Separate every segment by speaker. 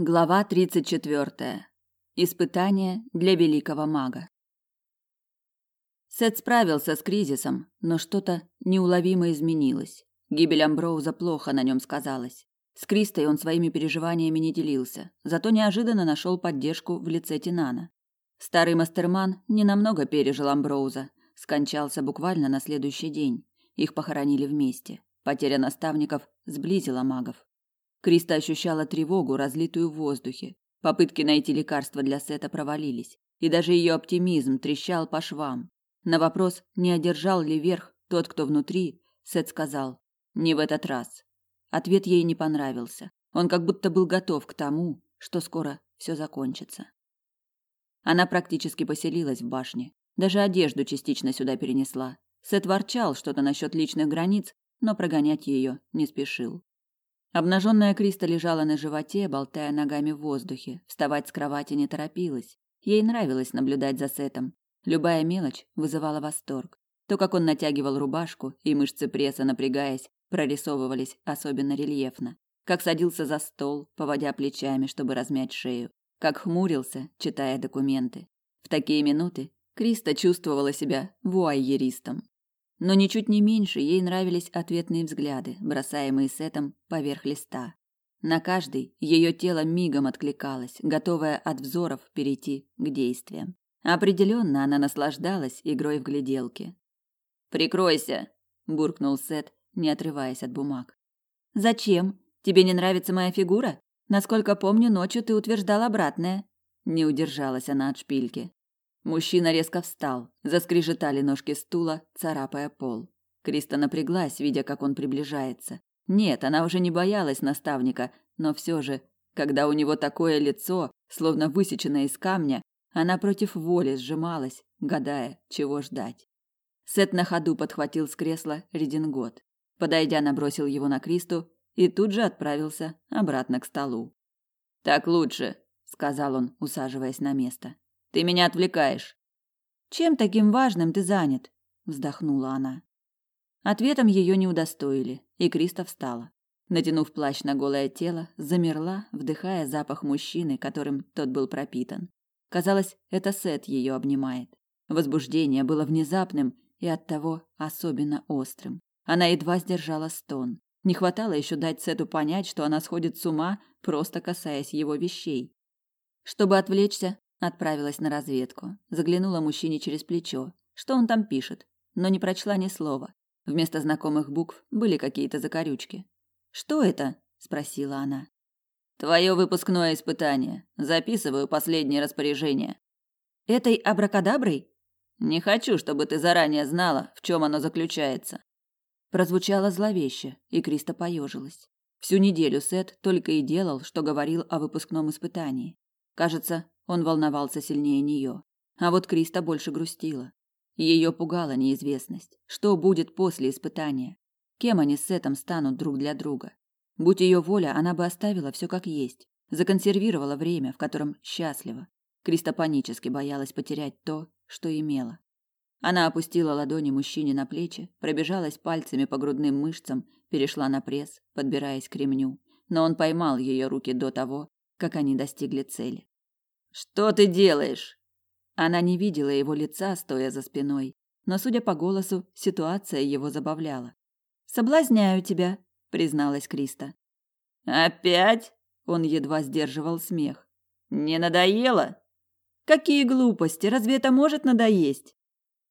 Speaker 1: Глава 34. Испытание для великого мага. Сет справился с кризисом, но что-то неуловимо изменилось. Гибель Амброуза плохо на нем сказалась. С Кристой он своими переживаниями не делился, зато неожиданно нашел поддержку в лице Тинана. Старый мастерман ненамного пережил Амброуза, скончался буквально на следующий день. Их похоронили вместе. Потеря наставников сблизила магов. Криста ощущала тревогу, разлитую в воздухе. Попытки найти лекарство для Сета провалились, и даже ее оптимизм трещал по швам. На вопрос, не одержал ли верх тот, кто внутри, Сет сказал: "Не в этот раз". Ответ ей не понравился. Он как будто был готов к тому, что скоро все закончится. Она практически поселилась в башне, даже одежду частично сюда перенесла. Сет ворчал что-то насчет личных границ, но прогонять ее не спешил. Обнаженная Криста лежала на животе, болтая ногами в воздухе. Вставать с кровати не торопилась. Ей нравилось наблюдать за Сетом. Любая мелочь вызывала восторг. То, как он натягивал рубашку, и мышцы пресса, напрягаясь, прорисовывались особенно рельефно. Как садился за стол, поводя плечами, чтобы размять шею. Как хмурился, читая документы. В такие минуты Криста чувствовала себя вуайеристом. Но ничуть не меньше ей нравились ответные взгляды, бросаемые Сетом поверх листа. На каждый ее тело мигом откликалось, готовое от взоров перейти к действиям. Определенно она наслаждалась игрой в гляделки. «Прикройся!» – буркнул Сет, не отрываясь от бумаг. «Зачем? Тебе не нравится моя фигура? Насколько помню, ночью ты утверждал обратное». Не удержалась она от шпильки. Мужчина резко встал, заскрежетали ножки стула, царапая пол. Криста напряглась, видя, как он приближается. Нет, она уже не боялась наставника, но все же, когда у него такое лицо, словно высеченное из камня, она против воли сжималась, гадая, чего ждать. Сет на ходу подхватил с кресла редингот. Подойдя, набросил его на Кристу и тут же отправился обратно к столу. «Так лучше», — сказал он, усаживаясь на место. Ты меня отвлекаешь. Чем таким важным ты занят? вздохнула она. Ответом ее не удостоили, и Криста встала. Натянув плащ на голое тело, замерла, вдыхая запах мужчины, которым тот был пропитан. Казалось, это Сет ее обнимает. Возбуждение было внезапным и оттого особенно острым. Она едва сдержала стон. Не хватало еще дать Сету понять, что она сходит с ума, просто касаясь его вещей. Чтобы отвлечься, Отправилась на разведку. Заглянула мужчине через плечо. Что он там пишет? Но не прочла ни слова. Вместо знакомых букв были какие-то закорючки. «Что это?» – спросила она. «Твое выпускное испытание. Записываю последнее распоряжение». «Этой абракадаброй?» «Не хочу, чтобы ты заранее знала, в чем оно заключается». Прозвучало зловеще, и Криста поежилась. Всю неделю Сет только и делал, что говорил о выпускном испытании. Кажется, он волновался сильнее нее. А вот Криста больше грустила. Ее пугала неизвестность. Что будет после испытания? Кем они с Сетом станут друг для друга? Будь ее воля, она бы оставила все как есть. Законсервировала время, в котором счастлива. Криста панически боялась потерять то, что имела. Она опустила ладони мужчине на плечи, пробежалась пальцами по грудным мышцам, перешла на пресс, подбираясь к ремню. Но он поймал ее руки до того, как они достигли цели. Что ты делаешь? Она не видела его лица, стоя за спиной, но, судя по голосу, ситуация его забавляла. Соблазняю тебя, призналась Криста. Опять? Он едва сдерживал смех. Не надоело? Какие глупости, разве это может надоесть?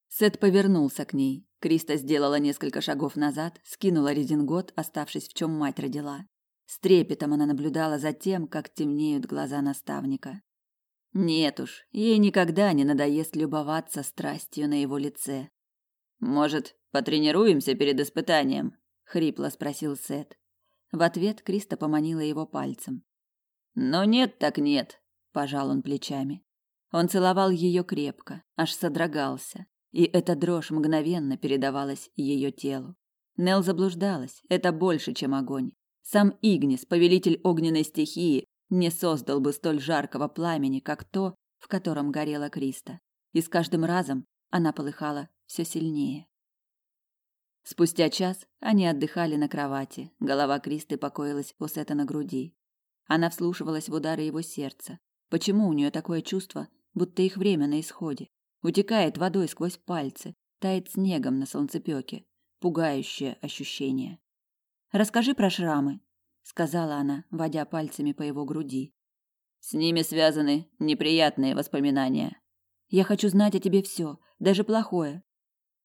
Speaker 1: Сет повернулся к ней. Криста сделала несколько шагов назад, скинула редингот, оставшись в чем мать родила. С трепетом она наблюдала за тем, как темнеют глаза наставника. Нет уж, ей никогда не надоест любоваться страстью на его лице. Может, потренируемся перед испытанием? хрипло спросил Сет. В ответ Криста поманила его пальцем. Но нет так нет, пожал он плечами. Он целовал ее крепко, аж содрогался, и эта дрожь мгновенно передавалась ее телу. Нел заблуждалась, это больше, чем огонь. Сам Игнис, повелитель огненной стихии, не создал бы столь жаркого пламени, как то, в котором горела Криста. И с каждым разом она полыхала все сильнее. Спустя час они отдыхали на кровати. Голова Кристы покоилась у Сета на груди. Она вслушивалась в удары его сердца. Почему у нее такое чувство, будто их время на исходе? Утекает водой сквозь пальцы, тает снегом на солнцепёке. Пугающее ощущение. «Расскажи про шрамы», — сказала она, водя пальцами по его груди.
Speaker 2: «С ними связаны неприятные воспоминания».
Speaker 1: «Я хочу знать о тебе все, даже плохое».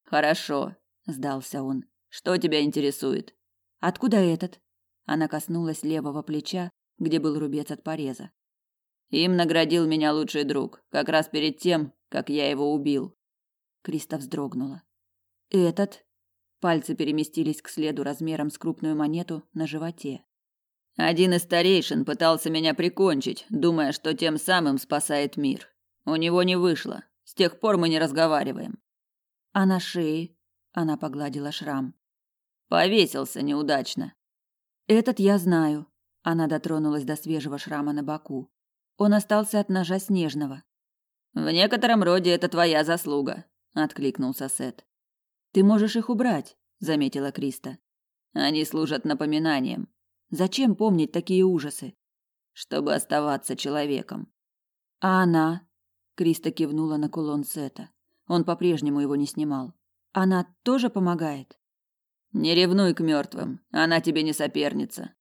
Speaker 2: «Хорошо», — сдался он. «Что тебя интересует?»
Speaker 1: «Откуда этот?» Она коснулась левого плеча, где был рубец от пореза.
Speaker 2: Им наградил меня лучший друг, как раз перед тем, как я его убил.
Speaker 1: Криста вздрогнула. Этот пальцы переместились к следу размером с крупную монету на животе.
Speaker 2: Один из старейшин пытался меня прикончить, думая, что тем самым спасает мир. У него не вышло. С тех пор мы не разговариваем.
Speaker 1: А на шее она погладила шрам.
Speaker 2: Повесился неудачно.
Speaker 1: Этот я знаю. Она дотронулась до свежего шрама на боку. Он остался от ножа Снежного.
Speaker 2: В некотором роде это твоя заслуга, откликнулся Сет.
Speaker 1: Ты можешь их убрать, заметила Криста.
Speaker 2: Они служат напоминанием.
Speaker 1: Зачем помнить такие ужасы?
Speaker 2: Чтобы оставаться человеком.
Speaker 1: А она? Криста кивнула на кулон Сета. Он по-прежнему его не снимал. Она тоже помогает.
Speaker 2: Не ревнуй к мертвым, она тебе не соперница.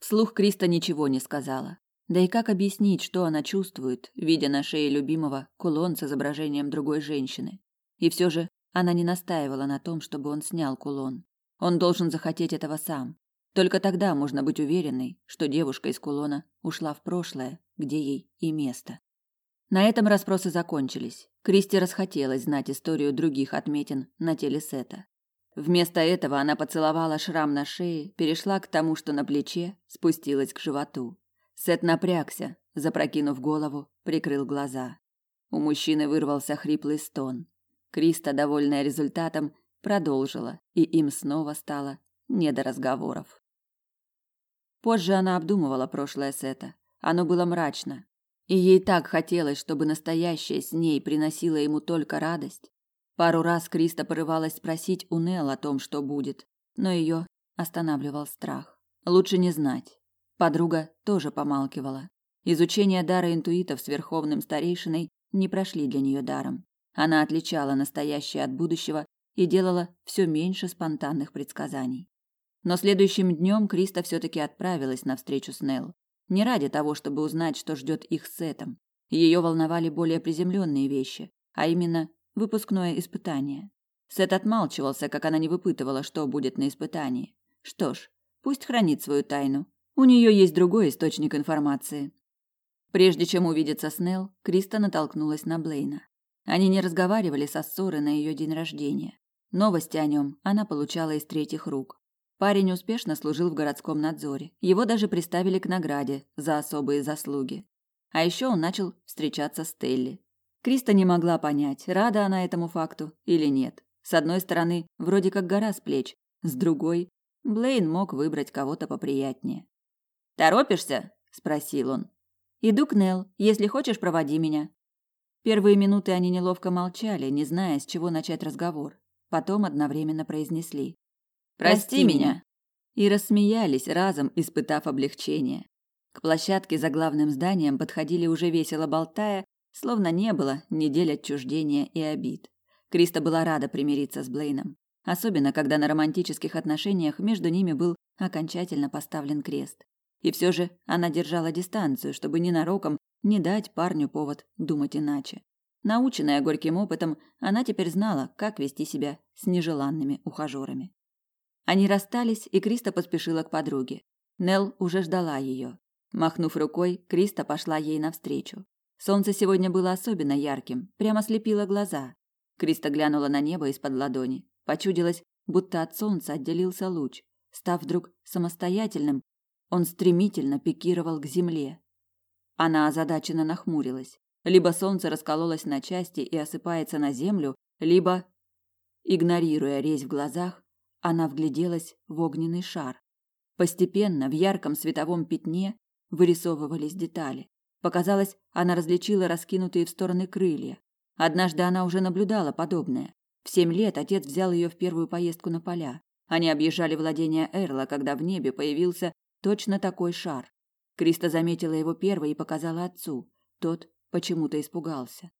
Speaker 1: Вслух Криста ничего не сказала. Да и как объяснить, что она чувствует, видя на шее любимого кулон с изображением другой женщины? И все же она не настаивала на том, чтобы он снял кулон. Он должен захотеть этого сам. Только тогда можно быть уверенной, что девушка из кулона ушла в прошлое, где ей и место. На этом расспросы закончились. Кристи расхотелось знать историю других отметин на теле Сета. Вместо этого она поцеловала шрам на шее, перешла к тому, что на плече, спустилась к животу. Сет напрягся, запрокинув голову, прикрыл глаза. У мужчины вырвался хриплый стон. Криста, довольная результатом, продолжила, и им снова стало не до разговоров. Позже она обдумывала прошлое Сета. Оно было мрачно, и ей так хотелось, чтобы настоящее с ней приносило ему только радость. Пару раз Криста порывалась спросить у Нел о том, что будет, но ее останавливал страх. Лучше не знать. Подруга тоже помалкивала. Изучение дара интуитов с верховным старейшиной не прошли для нее даром. Она отличала настоящее от будущего и делала все меньше спонтанных предсказаний. Но следующим днем Криста все-таки отправилась на встречу с Нел. Не ради того, чтобы узнать, что ждет их с Сетом. Ее волновали более приземленные вещи, а именно выпускное испытание. Сет отмалчивался, как она не выпытывала, что будет на испытании. Что ж, пусть хранит свою тайну. У нее есть другой источник информации. Прежде чем увидеться с Нел, Криста натолкнулась на Блейна. Они не разговаривали со ссоры на ее день рождения. Новости о нем она получала из третьих рук. Парень успешно служил в городском надзоре. Его даже приставили к награде за особые заслуги. А еще он начал встречаться с Телли. Криста не могла понять, рада она этому факту или нет. С одной стороны, вроде как гора с плеч, с другой, Блейн мог выбрать кого-то поприятнее.
Speaker 2: «Торопишься?» – спросил он.
Speaker 1: «Иду к Нел. Если хочешь, проводи меня». Первые минуты они неловко молчали, не зная, с чего начать разговор. Потом одновременно произнесли.
Speaker 2: «Прости, меня!»
Speaker 1: И рассмеялись, разом испытав облегчение. К площадке за главным зданием подходили уже весело болтая, словно не было недель отчуждения и обид. Криста была рада примириться с Блейном. Особенно, когда на романтических отношениях между ними был окончательно поставлен крест. И все же она держала дистанцию, чтобы ненароком не дать парню повод думать иначе. Наученная горьким опытом, она теперь знала, как вести себя с нежеланными ухажерами. Они расстались, и Криста поспешила к подруге. Нел уже ждала ее. Махнув рукой, Криста пошла ей навстречу. Солнце сегодня было особенно ярким, прямо слепило глаза. Криста глянула на небо из-под ладони. Почудилось, будто от солнца отделился луч. Став вдруг самостоятельным, он стремительно пикировал к земле. Она озадаченно нахмурилась. Либо солнце раскололось на части и осыпается на землю, либо, игнорируя резь в глазах, она вгляделась в огненный шар. Постепенно в ярком световом пятне вырисовывались детали. Показалось, она различила раскинутые в стороны крылья. Однажды она уже наблюдала подобное. В семь лет отец взял ее в первую поездку на поля. Они объезжали владения Эрла, когда в небе появился Точно такой шар. Криста заметила его первой и показала отцу. Тот почему-то испугался.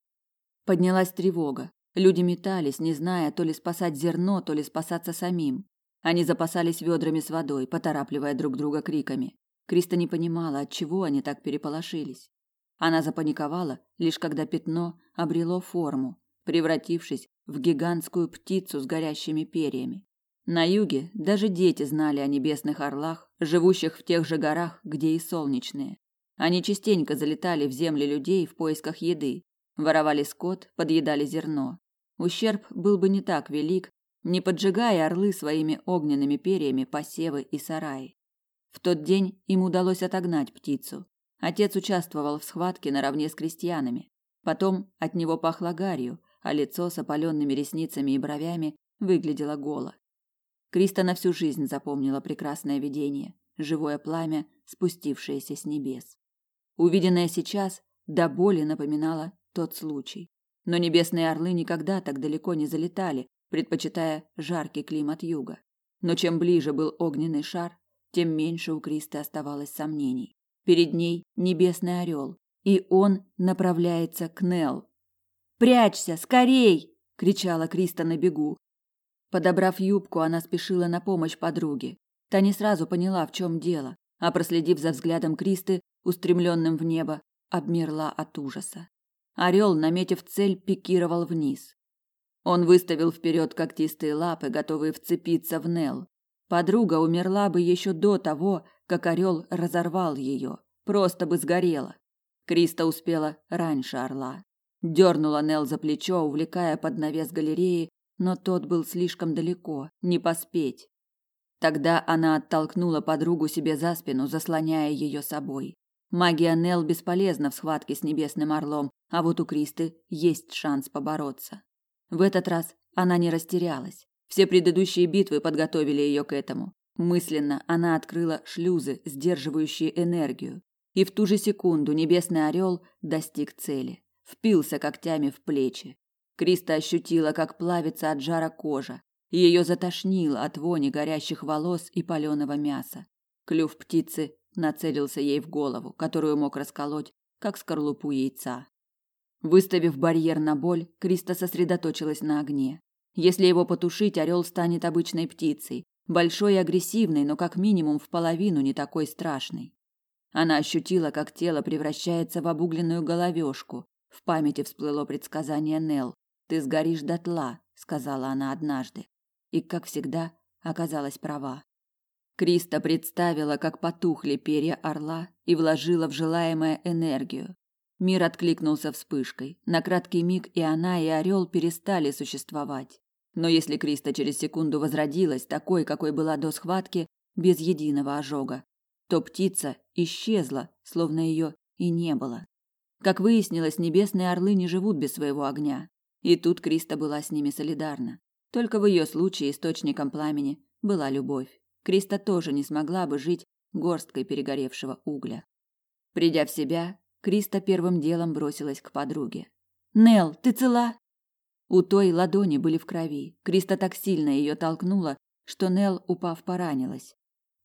Speaker 1: Поднялась тревога. Люди метались, не зная, то ли спасать зерно, то ли спасаться самим. Они запасались ведрами с водой, поторапливая друг друга криками. Криста не понимала, от чего они так переполошились. Она запаниковала, лишь когда пятно обрело форму, превратившись в гигантскую птицу с горящими перьями. На юге даже дети знали о небесных орлах, живущих в тех же горах, где и солнечные. Они частенько залетали в земли людей в поисках еды, воровали скот, подъедали зерно. Ущерб был бы не так велик, не поджигая орлы своими огненными перьями посевы и сараи. В тот день им удалось отогнать птицу. Отец участвовал в схватке наравне с крестьянами. Потом от него пахло гарью, а лицо с опаленными ресницами и бровями выглядело голо. Криста на всю жизнь запомнила прекрасное видение, живое пламя, спустившееся с небес. Увиденное сейчас до боли напоминало тот случай. Но небесные орлы никогда так далеко не залетали, предпочитая жаркий климат юга. Но чем ближе был огненный шар, тем меньше у Кристы оставалось сомнений. Перед ней небесный орел, и он направляется к Нел. «Прячься, скорей!» – кричала Криста на бегу. Подобрав юбку, она спешила на помощь подруге. Та не сразу поняла, в чем дело, а проследив за взглядом Кристы, устремленным в небо, обмерла от ужаса. Орел, наметив цель, пикировал вниз. Он выставил вперед когтистые лапы, готовые вцепиться в Нел. Подруга умерла бы еще до того, как орел разорвал ее, просто бы сгорела. Криста успела раньше орла. Дернула Нел за плечо, увлекая под навес галереи, но тот был слишком далеко, не поспеть. Тогда она оттолкнула подругу себе за спину, заслоняя ее собой. Магия Нел бесполезна в схватке с небесным орлом, а вот у Кристы есть шанс побороться. В этот раз она не растерялась. Все предыдущие битвы подготовили ее к этому. Мысленно она открыла шлюзы, сдерживающие энергию, и в ту же секунду небесный орел достиг цели, впился когтями в плечи. Криста ощутила, как плавится от жара кожа. Ее затошнило от вони горящих волос и паленого мяса. Клюв птицы нацелился ей в голову, которую мог расколоть, как скорлупу яйца. Выставив барьер на боль, Криста сосредоточилась на огне. Если его потушить, орел станет обычной птицей, большой и агрессивной, но как минимум в половину не такой страшной. Она ощутила, как тело превращается в обугленную головешку. В памяти всплыло предсказание Нел. «Ты сгоришь дотла», — сказала она однажды. И, как всегда, оказалась права. Криста представила, как потухли перья орла и вложила в желаемое энергию. Мир откликнулся вспышкой. На краткий миг и она, и орел перестали существовать. Но если Криста через секунду возродилась такой, какой была до схватки, без единого ожога, то птица исчезла, словно ее и не было. Как выяснилось, небесные орлы не живут без своего огня. И тут Криста была с ними солидарна. Только в ее случае источником пламени была любовь. Криста тоже не смогла бы жить горсткой перегоревшего угля. Придя в себя, Криста первым делом бросилась к подруге. «Нел, ты цела?» У той ладони были в крови. Криста так сильно ее толкнула, что Нел, упав, поранилась.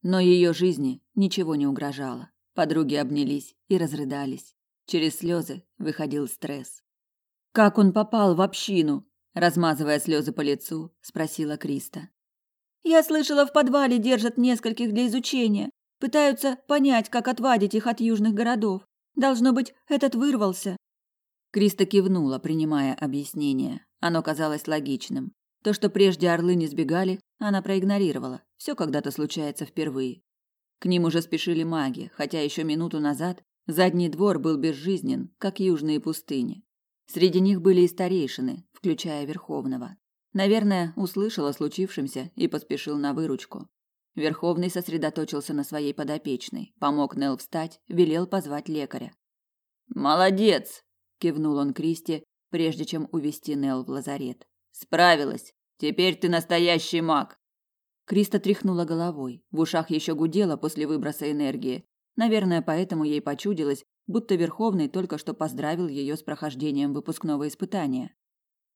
Speaker 1: Но ее жизни ничего не угрожало. Подруги обнялись и разрыдались. Через слезы выходил стресс. «Как он попал в общину?» Размазывая слезы по лицу, спросила Криста. Я слышала, в подвале держат нескольких для изучения. Пытаются понять, как отвадить их от южных городов. Должно быть, этот вырвался. Криста кивнула, принимая объяснение. Оно казалось логичным. То, что прежде орлы не сбегали, она проигнорировала. Все когда-то случается впервые. К ним уже спешили маги, хотя еще минуту назад задний двор был безжизнен, как южные пустыни. Среди них были и старейшины, включая Верховного. Наверное, услышал о случившемся и поспешил на выручку. Верховный сосредоточился на своей подопечной, помог Нел встать, велел позвать лекаря. «Молодец!» – кивнул он Кристи, прежде чем увести Нел в лазарет. «Справилась! Теперь ты настоящий маг!» Криста тряхнула головой, в ушах еще гудело после выброса энергии. Наверное, поэтому ей почудилось, будто Верховный только что поздравил ее с прохождением выпускного испытания.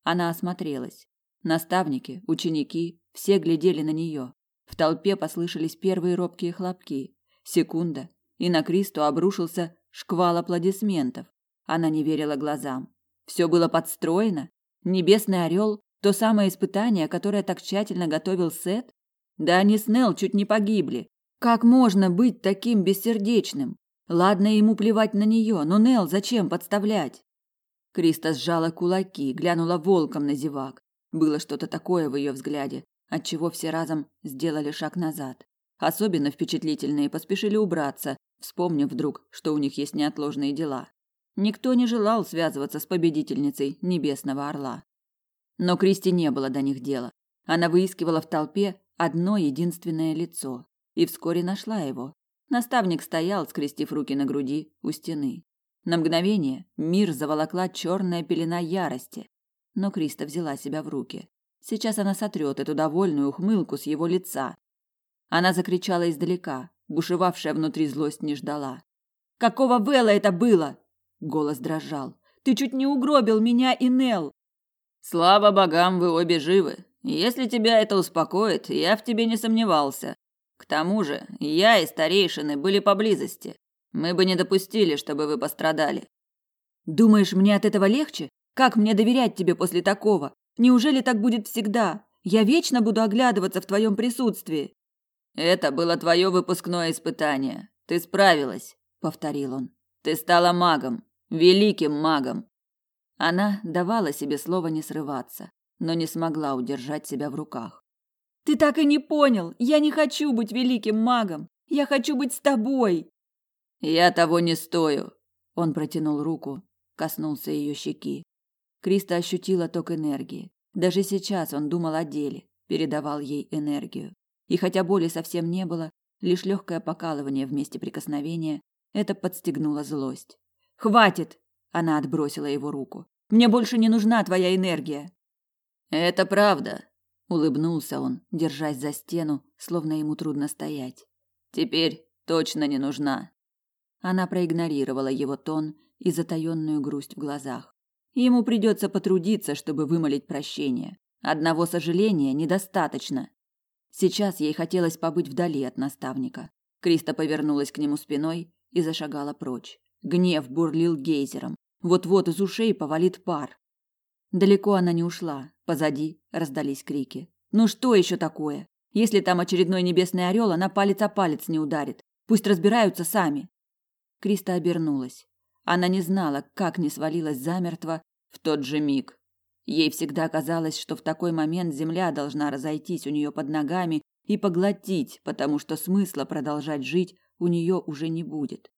Speaker 1: Она осмотрелась. Наставники, ученики, все глядели на нее. В толпе послышались первые робкие хлопки. Секунда, и на Кристу обрушился шквал аплодисментов. Она не верила глазам. Все было подстроено. Небесный орел – то самое испытание, которое так тщательно готовил Сет? Да они с Нелл чуть не погибли. Как можно быть таким бессердечным? Ладно ему плевать на нее, но Нелл зачем подставлять? Криста сжала кулаки, глянула волком на зевак. Было что-то такое в ее взгляде, отчего все разом сделали шаг назад. Особенно впечатлительные поспешили убраться, вспомнив вдруг, что у них есть неотложные дела. Никто не желал связываться с победительницей Небесного Орла. Но Кристи не было до них дела. Она выискивала в толпе одно единственное лицо и вскоре нашла его. Наставник стоял, скрестив руки на груди у стены. На мгновение мир заволокла черная пелена ярости, но Криста взяла себя в руки. Сейчас она сотрет эту довольную ухмылку с его лица. Она закричала издалека, бушевавшая внутри злость не ждала. «Какого Вэлла это было?» Голос дрожал. «Ты чуть не угробил меня и Нел!»
Speaker 2: «Слава богам, вы обе живы. Если тебя это успокоит, я в тебе не сомневался. К тому же, я и старейшины были поблизости. Мы бы не допустили, чтобы вы пострадали.
Speaker 1: Думаешь, мне от этого легче? Как мне доверять тебе после такого? Неужели так будет всегда? Я вечно буду оглядываться в твоем присутствии.
Speaker 2: Это было твое выпускное испытание. Ты справилась, повторил он. Ты стала магом, великим магом. Она давала себе слово не срываться, но не смогла удержать себя в руках.
Speaker 1: Ты так и не понял. Я не хочу быть великим магом. Я хочу быть с тобой.
Speaker 2: Я того не стою. Он протянул руку, коснулся ее щеки.
Speaker 1: Криста ощутила ток энергии. Даже сейчас он думал о деле, передавал ей энергию. И хотя боли совсем не было, лишь легкое покалывание вместе прикосновения, это подстегнуло злость. «Хватит!» – она отбросила его руку. «Мне больше не нужна твоя энергия!»
Speaker 2: «Это правда!» – улыбнулся он, держась за стену, словно ему трудно стоять. «Теперь точно не нужна!»
Speaker 1: Она проигнорировала его тон и затаённую грусть в глазах. Ему придется потрудиться, чтобы вымолить прощение. Одного сожаления недостаточно. Сейчас ей хотелось побыть вдали от наставника. Криста повернулась к нему спиной и зашагала прочь. Гнев бурлил гейзером. Вот-вот из ушей повалит пар. Далеко она не ушла. Позади раздались крики. Ну что еще такое? Если там очередной небесный орел, она палец о палец не ударит. Пусть разбираются сами. Криста обернулась. Она не знала, как не свалилась замертво в тот же миг. Ей всегда казалось, что в такой момент земля должна разойтись у нее под ногами и поглотить, потому что смысла продолжать жить у нее уже не будет.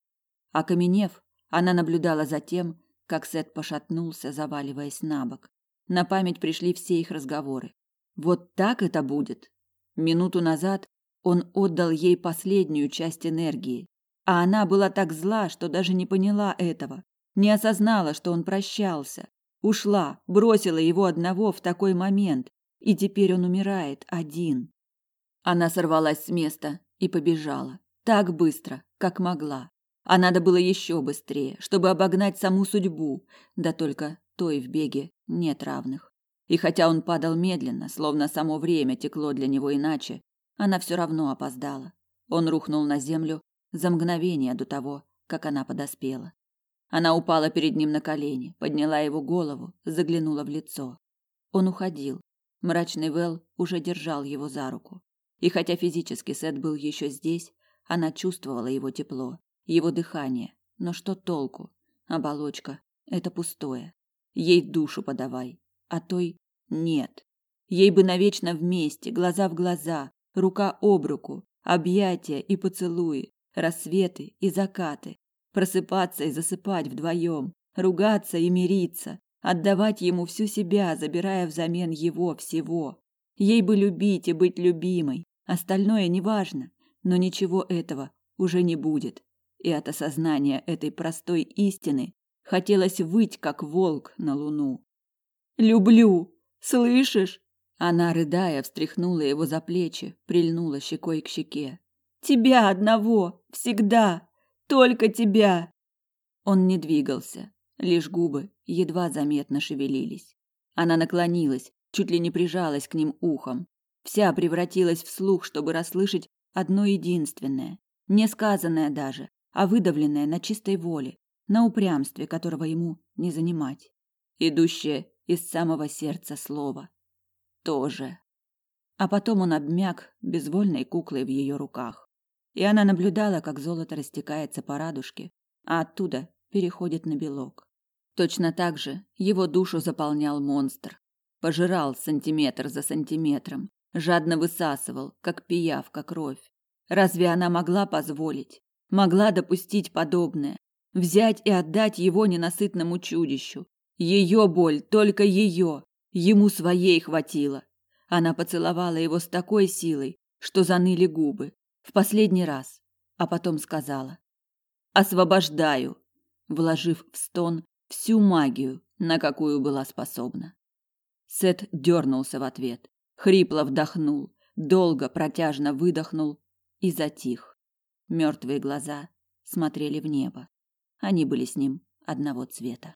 Speaker 1: Окаменев, она наблюдала за тем, как Сет пошатнулся, заваливаясь на бок. На память пришли все их разговоры. Вот так это будет. Минуту назад он отдал ей последнюю часть энергии, а она была так зла, что даже не поняла этого, не осознала, что он прощался, ушла, бросила его одного в такой момент, и теперь он умирает один. Она сорвалась с места и побежала, так быстро, как могла. А надо было еще быстрее, чтобы обогнать саму судьбу, да только той в беге нет равных. И хотя он падал медленно, словно само время текло для него иначе, она все равно опоздала. Он рухнул на землю за мгновение до того, как она подоспела. Она упала перед ним на колени, подняла его голову, заглянула в лицо. Он уходил. Мрачный Вэл уже держал его за руку. И хотя физически Сет был еще здесь, она чувствовала его тепло, его дыхание. Но что толку? Оболочка — это пустое. Ей душу подавай, а той нет. Ей бы навечно вместе, глаза в глаза, рука об руку, объятия и поцелуи, рассветы и закаты, просыпаться и засыпать вдвоем, ругаться и мириться, отдавать ему всю себя, забирая взамен его всего. Ей бы любить и быть любимой, остальное неважно, но ничего этого уже не будет. И от осознания этой простой истины хотелось выть, как волк на луну. «Люблю! Слышишь?» Она, рыдая, встряхнула его за плечи, прильнула щекой к щеке. Тебя одного, всегда, только тебя. Он не двигался, лишь губы едва заметно шевелились. Она наклонилась, чуть ли не прижалась к ним ухом. Вся превратилась в слух, чтобы расслышать одно единственное, несказанное даже, а выдавленное на чистой воле, на упрямстве, которого ему не занимать. Идущее из самого сердца слова. Тоже. А потом он обмяк безвольной куклой в ее руках. И она наблюдала, как золото растекается по радужке, а оттуда переходит на белок. Точно так же его душу заполнял монстр. Пожирал сантиметр за сантиметром, жадно высасывал, как пиявка, кровь. Разве она могла позволить? Могла допустить подобное? Взять и отдать его ненасытному чудищу? Ее боль, только ее. Ему своей хватило. Она поцеловала его с такой силой, что заныли губы. В последний раз. А потом сказала. «Освобождаю», вложив в стон всю магию, на какую была способна. Сет дернулся в ответ, хрипло вдохнул, долго протяжно выдохнул и затих. Мертвые глаза смотрели в небо. Они были с ним одного цвета.